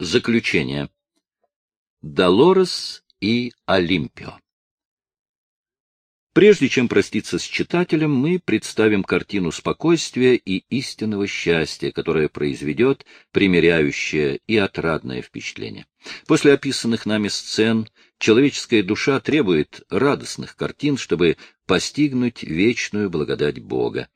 Заключение. Долорес и Олимпио. Прежде чем проститься с читателем, мы представим картину спокойствия и истинного счастья, которое произведет примиряющее и отрадное впечатление. После описанных нами сцен человеческая душа требует радостных картин, чтобы постигнуть вечную благодать Бога.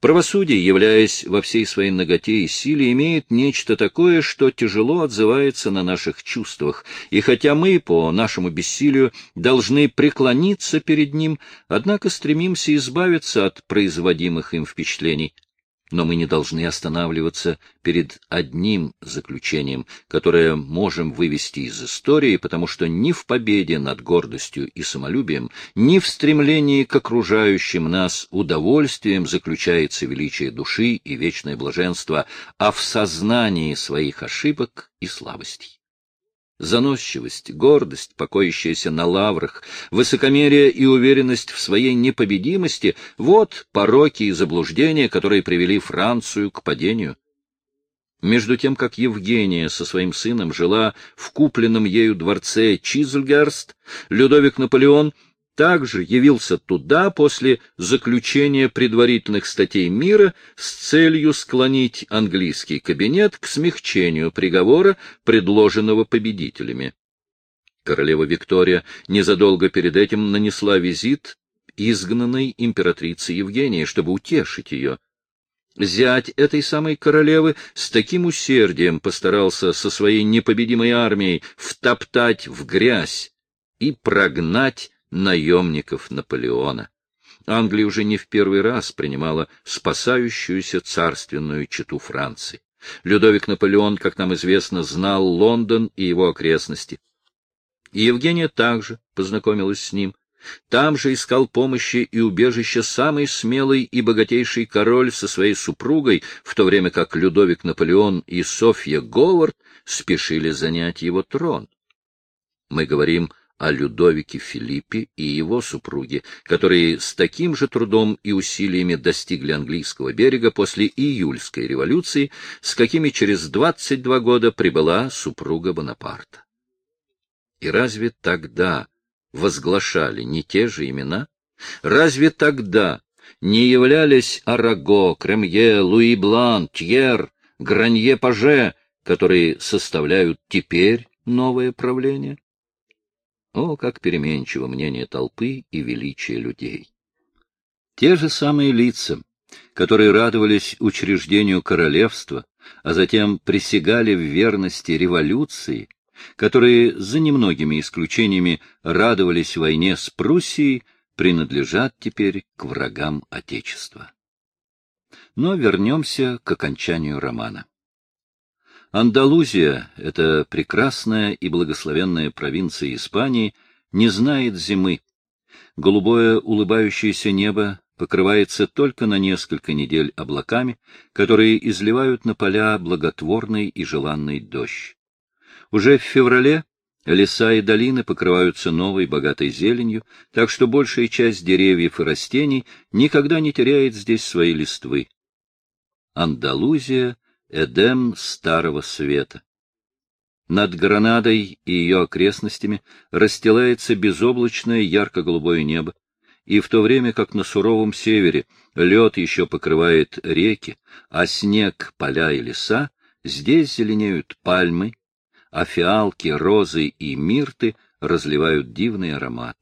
Правосудие, являясь во всей своей ноготе и силе, имеет нечто такое, что тяжело отзывается на наших чувствах, и хотя мы, по нашему бессилию, должны преклониться перед ним, однако стремимся избавиться от производимых им впечатлений — но мы не должны останавливаться перед одним заключением, которое можем вывести из истории, потому что ни в победе над гордостью и самолюбием, ни в стремлении к окружающим нас удовольствием заключается величие души и вечное блаженство, а в сознании своих ошибок и слабостей заносчивость, гордость, покоящаяся на лаврах, высокомерие и уверенность в своей непобедимости — вот пороки и заблуждения, которые привели Францию к падению. Между тем, как Евгения со своим сыном жила в купленном ею дворце Чизльгерст, Людовик Наполеон — также явился туда после заключения предварительных статей мира с целью склонить английский кабинет к смягчению приговора, предложенного победителями. Королева Виктория незадолго перед этим нанесла визит изгнанной императрице Евгении, чтобы утешить ее. Зять этой самой королевы с таким усердием постарался со своей непобедимой армией втоптать в грязь и прогнать наемников Наполеона. Англия уже не в первый раз принимала спасающуюся царственную чету Франции. Людовик Наполеон, как нам известно, знал Лондон и его окрестности. И Евгения также познакомилась с ним. Там же искал помощи и убежища самый смелый и богатейший король со своей супругой, в то время как Людовик Наполеон и Софья Говард спешили занять его трон. Мы говорим о Людовике Филиппе и его супруге, которые с таким же трудом и усилиями достигли английского берега после июльской революции, с какими через 22 года прибыла супруга Бонапарта. И разве тогда возглашали не те же имена? Разве тогда не являлись Араго, Кремье, Луи Блан, Тьер, Гранье-Паже, которые составляют теперь новое правление? О, как переменчиво мнение толпы и величие людей! Те же самые лица, которые радовались учреждению королевства, а затем присягали в верности революции, которые, за немногими исключениями, радовались войне с Пруссией, принадлежат теперь к врагам Отечества. Но вернемся к окончанию романа. Андалузия, эта прекрасная и благословенная провинция Испании, не знает зимы. Голубое улыбающееся небо покрывается только на несколько недель облаками, которые изливают на поля благотворный и желанный дождь. Уже в феврале леса и долины покрываются новой богатой зеленью, так что большая часть деревьев и растений никогда не теряет здесь свои листвы. Андалузия — Эдем Старого Света. Над Гранадой и ее окрестностями расстилается безоблачное ярко-голубое небо, и в то время как на суровом севере лед еще покрывает реки, а снег — поля и леса, здесь зеленеют пальмы, а фиалки, розы и мирты разливают дивный аромат.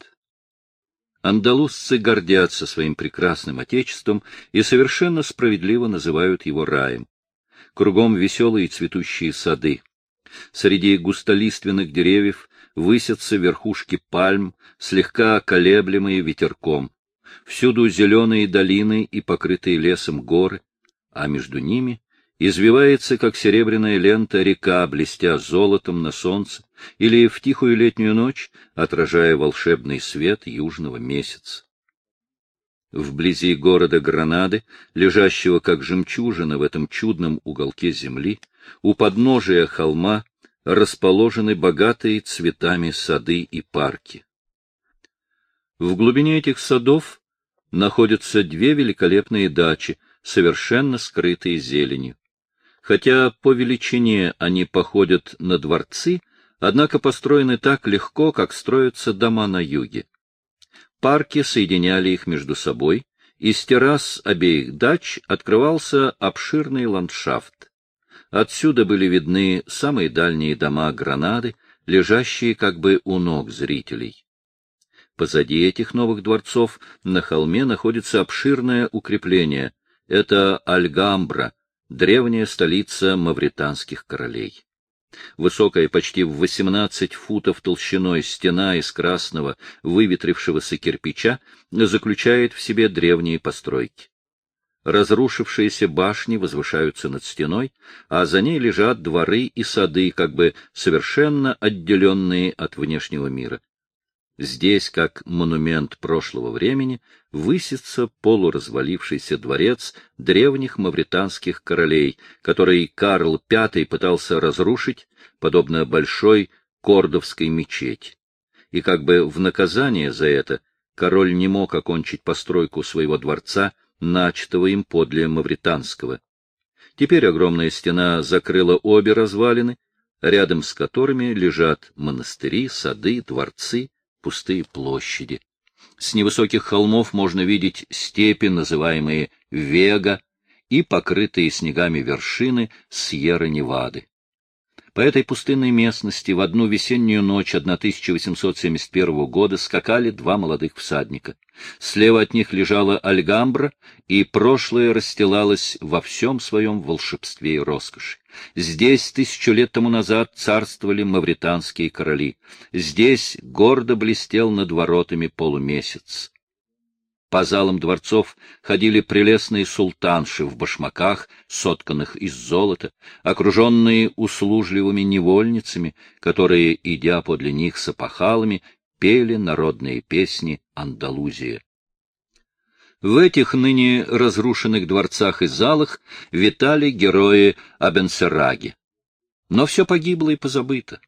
Андалузцы гордятся своим прекрасным отечеством и совершенно справедливо называют его раем кругом веселые цветущие сады. Среди густолиственных деревьев высятся верхушки пальм, слегка колеблемые ветерком. Всюду зеленые долины и покрытые лесом горы, а между ними извивается, как серебряная лента, река, блестя золотом на солнце, или в тихую летнюю ночь, отражая волшебный свет южного месяца. Вблизи города Гранады, лежащего как жемчужина в этом чудном уголке земли, у подножия холма расположены богатые цветами сады и парки. В глубине этих садов находятся две великолепные дачи, совершенно скрытые зеленью. Хотя по величине они походят на дворцы, однако построены так легко, как строятся дома на юге. Парки соединяли их между собой, и с террас обеих дач открывался обширный ландшафт. Отсюда были видны самые дальние дома Гранады, лежащие как бы у ног зрителей. Позади этих новых дворцов на холме находится обширное укрепление. Это Альгамбра, древняя столица мавританских королей. Высокая почти в 18 футов толщиной стена из красного выветрившегося кирпича заключает в себе древние постройки. Разрушившиеся башни возвышаются над стеной, а за ней лежат дворы и сады, как бы совершенно отделенные от внешнего мира. Здесь, как монумент прошлого времени, высится полуразвалившийся дворец древних мавританских королей, который Карл V пытался разрушить, подобно большой кордовской мечети. И как бы в наказание за это король не мог окончить постройку своего дворца, начатого им подле мавританского. Теперь огромная стена закрыла обе развалины, рядом с которыми лежат монастыри, сады, дворцы, пустые площади. С невысоких холмов можно видеть степи, называемые Вега, и покрытые снегами вершины Сьерра-Невады. По этой пустынной местности в одну весеннюю ночь 1871 года скакали два молодых всадника. Слева от них лежала Альгамбра, и прошлое расстилалось во всем своем волшебстве и роскоши. Здесь тысячу лет тому назад царствовали мавританские короли. Здесь гордо блестел над воротами полумесяц. По залам дворцов ходили прелестные султанши в башмаках, сотканных из золота, окруженные услужливыми невольницами, которые, идя подле них с опахалами, пели народные песни Андалузии. В этих ныне разрушенных дворцах и залах витали герои Абенсераги. Но все погибло и позабыто.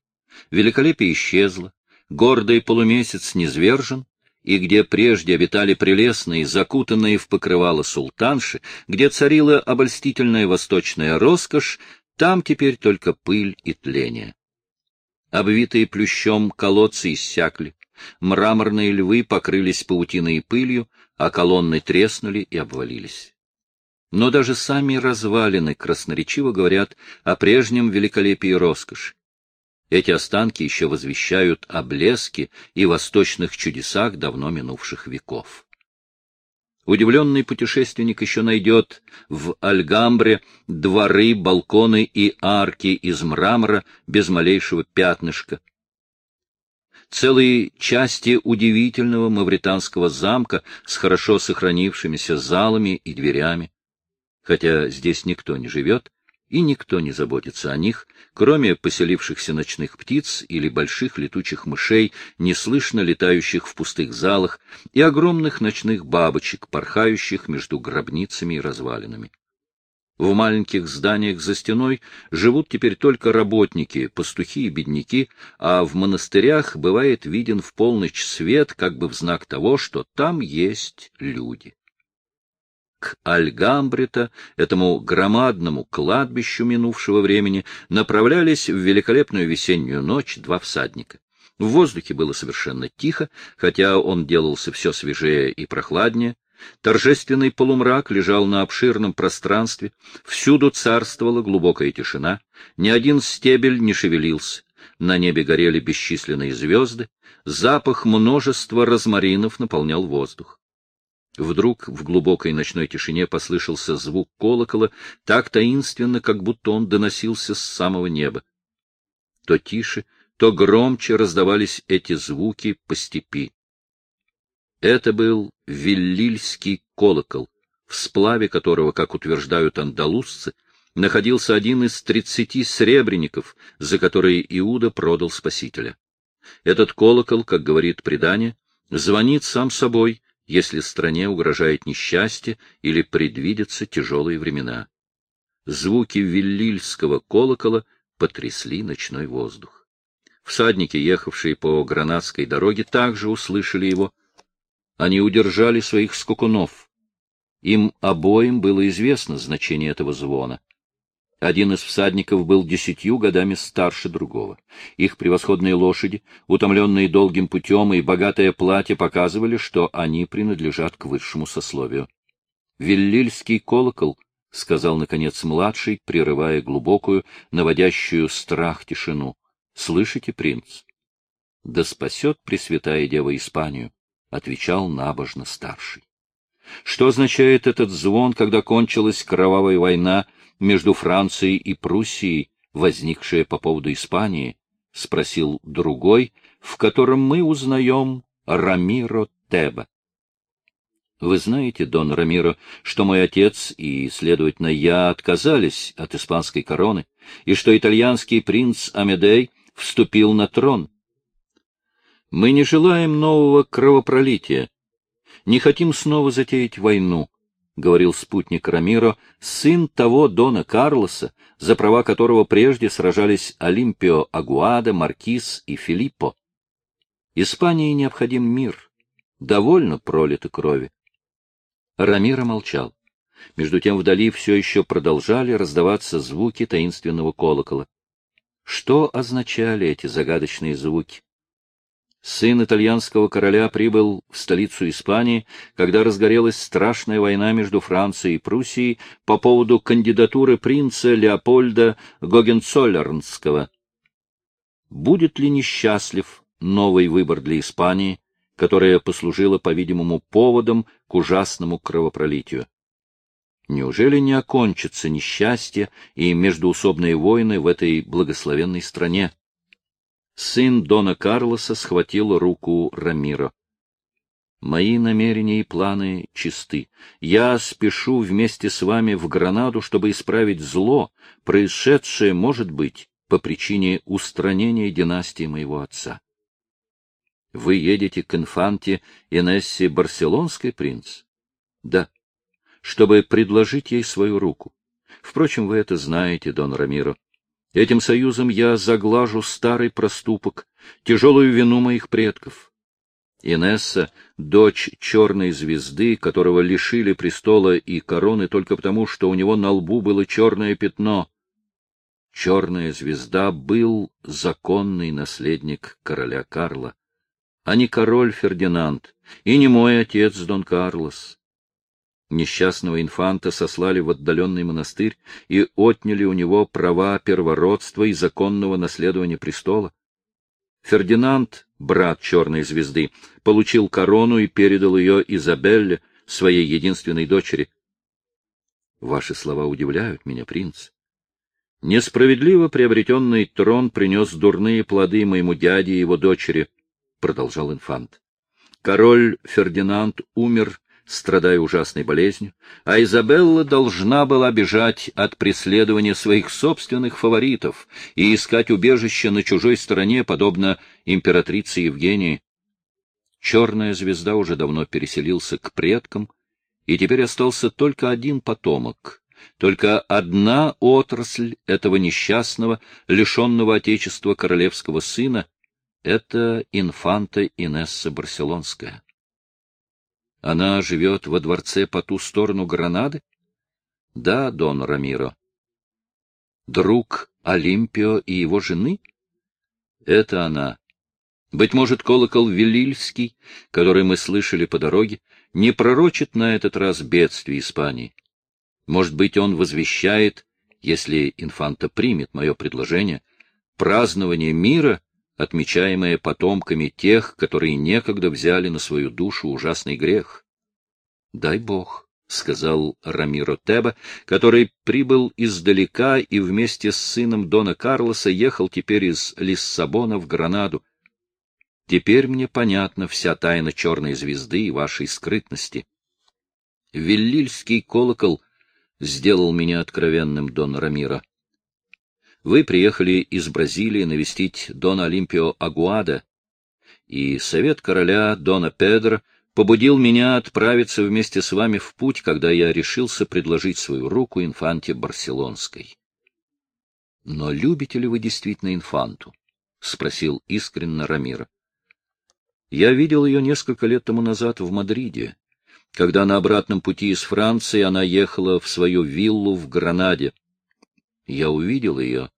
Великолепие исчезло, гордый полумесяц низвержен, и где прежде обитали прелестные, закутанные в покрывало султанши, где царила обольстительная восточная роскошь, там теперь только пыль и тление. Обвитые плющом колодцы иссякли, мраморные львы покрылись паутиной и пылью, а колонны треснули и обвалились. Но даже сами развалины красноречиво говорят о прежнем великолепии роскоши. Эти останки еще возвещают о блеске и восточных чудесах давно минувших веков. Удивленный путешественник еще найдет в Альгамбре дворы, балконы и арки из мрамора без малейшего пятнышка. Целые части удивительного мавританского замка с хорошо сохранившимися залами и дверями. Хотя здесь никто не живет, и никто не заботится о них, кроме поселившихся ночных птиц или больших летучих мышей, неслышно летающих в пустых залах, и огромных ночных бабочек, порхающих между гробницами и развалинами. В маленьких зданиях за стеной живут теперь только работники, пастухи и бедняки, а в монастырях бывает виден в полночь свет, как бы в знак того, что там есть люди к Альгамбрита, этому громадному кладбищу минувшего времени, направлялись в великолепную весеннюю ночь два всадника. В воздухе было совершенно тихо, хотя он делался все свежее и прохладнее. Торжественный полумрак лежал на обширном пространстве, всюду царствовала глубокая тишина, ни один стебель не шевелился, на небе горели бесчисленные звезды, запах множества розмаринов наполнял воздух. Вдруг в глубокой ночной тишине послышался звук колокола, так таинственно, как будто он доносился с самого неба. То тише, то громче раздавались эти звуки по степи. Это был Виллильский колокол, в сплаве которого, как утверждают андалузцы, находился один из тридцати сребреников, за которые Иуда продал Спасителя. Этот колокол, как говорит предание, звонит сам собой если стране угрожает несчастье или предвидятся тяжелые времена. Звуки виллильского колокола потрясли ночной воздух. Всадники, ехавшие по гранатской дороге, также услышали его. Они удержали своих скакунов. Им обоим было известно значение этого звона. Один из всадников был десятью годами старше другого. Их превосходные лошади, утомленные долгим путем и богатое платье показывали, что они принадлежат к высшему сословию. «Виллильский колокол», — сказал, наконец, младший, прерывая глубокую, наводящую страх тишину. — Слышите, принц? — Да спасет Пресвятая Дева Испанию, — отвечал набожно старший. Что означает этот звон, когда кончилась кровавая война между Францией и Пруссией, возникшая по поводу Испании? — спросил другой, в котором мы узнаем Рамиро Теба. Вы знаете, Дон Рамиро, что мой отец и, следовательно, я отказались от испанской короны, и что итальянский принц Амедей вступил на трон. Мы не желаем нового кровопролития, не хотим снова затеять войну, — говорил спутник Рамиро, сын того Дона Карлоса, за права которого прежде сражались Олимпио Агуада, Маркиз и Филиппо. Испании необходим мир, довольно пролито крови. Рамира молчал. Между тем вдали все еще продолжали раздаваться звуки таинственного колокола. Что означали эти загадочные звуки? Сын итальянского короля прибыл в столицу Испании, когда разгорелась страшная война между Францией и Пруссией по поводу кандидатуры принца Леопольда Гогенцоллернского. Будет ли несчастлив новый выбор для Испании, которая послужила, по-видимому, поводом к ужасному кровопролитию. Неужели не окончится несчастье и междуусобные войны в этой благословенной стране? Сын Дона Карлоса схватил руку Рамиро. Мои намерения и планы чисты. Я спешу вместе с вами в Гранаду, чтобы исправить зло, происшедшее, может быть, по причине устранения династии моего отца. Вы едете к инфанте Инессе Барселонской, принц? Да. Чтобы предложить ей свою руку. Впрочем, вы это знаете, Дон Рамиро. Этим союзом я заглажу старый проступок, тяжелую вину моих предков. Инесса — дочь черной звезды, которого лишили престола и короны только потому, что у него на лбу было черное пятно. Черная звезда был законный наследник короля Карла а не король Фердинанд, и не мой отец Дон Карлос. Несчастного инфанта сослали в отдаленный монастырь и отняли у него права первородства и законного наследования престола. Фердинанд, брат Черной Звезды, получил корону и передал ее Изабелле, своей единственной дочери. Ваши слова удивляют меня, принц. Несправедливо приобретенный трон принес дурные плоды моему дяде и его дочери. — продолжал инфант. Король Фердинанд умер, страдая ужасной болезнью, а Изабелла должна была бежать от преследования своих собственных фаворитов и искать убежище на чужой стороне, подобно императрице Евгении. Черная звезда уже давно переселился к предкам, и теперь остался только один потомок, только одна отрасль этого несчастного, лишенного отечества королевского сына, это инфанта Инесса Барселонская. Она живет во дворце по ту сторону Гранады? Да, Дон Рамиро. Друг Олимпио и его жены? Это она. Быть может, колокол Вилильский, который мы слышали по дороге, не пророчит на этот раз бедствие Испании. Может быть, он возвещает, если инфанта примет мое предложение, празднование мира отмечаемое потомками тех, которые некогда взяли на свою душу ужасный грех. «Дай Бог», — сказал Рамиро Теба, который прибыл издалека и вместе с сыном Дона Карлоса ехал теперь из Лиссабона в Гранаду. «Теперь мне понятна вся тайна черной звезды и вашей скрытности. Веллильский колокол сделал меня откровенным, Дон Рамиро. Вы приехали из Бразилии навестить Дона Олимпио Агуада, и совет короля Дона Педро побудил меня отправиться вместе с вами в путь, когда я решился предложить свою руку инфанте Барселонской. — Но любите ли вы действительно инфанту? — спросил искренне Рамира. — Я видел ее несколько лет тому назад в Мадриде, когда на обратном пути из Франции она ехала в свою виллу в Гранаде. Я увидел ее,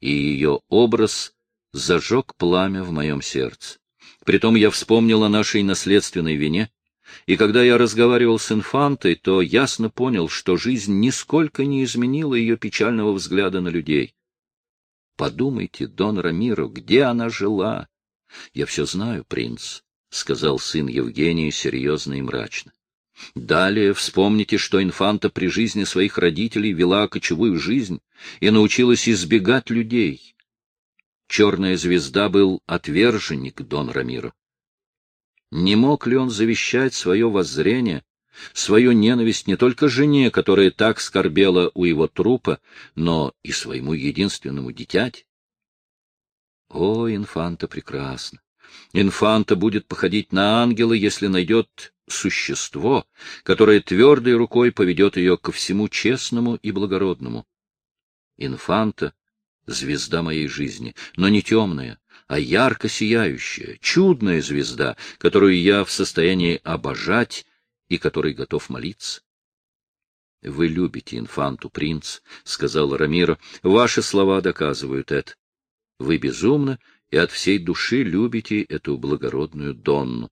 и ее образ зажег пламя в моем сердце. Притом я вспомнил о нашей наследственной вине, и когда я разговаривал с инфантой, то ясно понял, что жизнь нисколько не изменила ее печального взгляда на людей. Подумайте, Дон Рамиро, где она жила? Я все знаю, принц, — сказал сын Евгении серьезно и мрачно. Далее вспомните, что инфанта при жизни своих родителей вела кочевую жизнь и научилась избегать людей. Черная звезда был отверженник Дон Рамиро. Не мог ли он завещать свое воззрение, свою ненависть не только жене, которая так скорбела у его трупа, но и своему единственному дитяти? О, инфанта прекрасно! Инфанта будет походить на ангела, если найдет существо, которое твердой рукой поведет ее ко всему честному и благородному. Инфанта — звезда моей жизни, но не темная, а ярко сияющая, чудная звезда, которую я в состоянии обожать и которой готов молиться. — Вы любите инфанту, принц, — сказал Рамиро. — Ваши слова доказывают это. Вы безумно и от всей души любите эту благородную Донну.